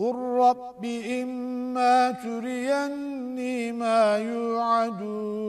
قل رب إما تريني ما يوعدون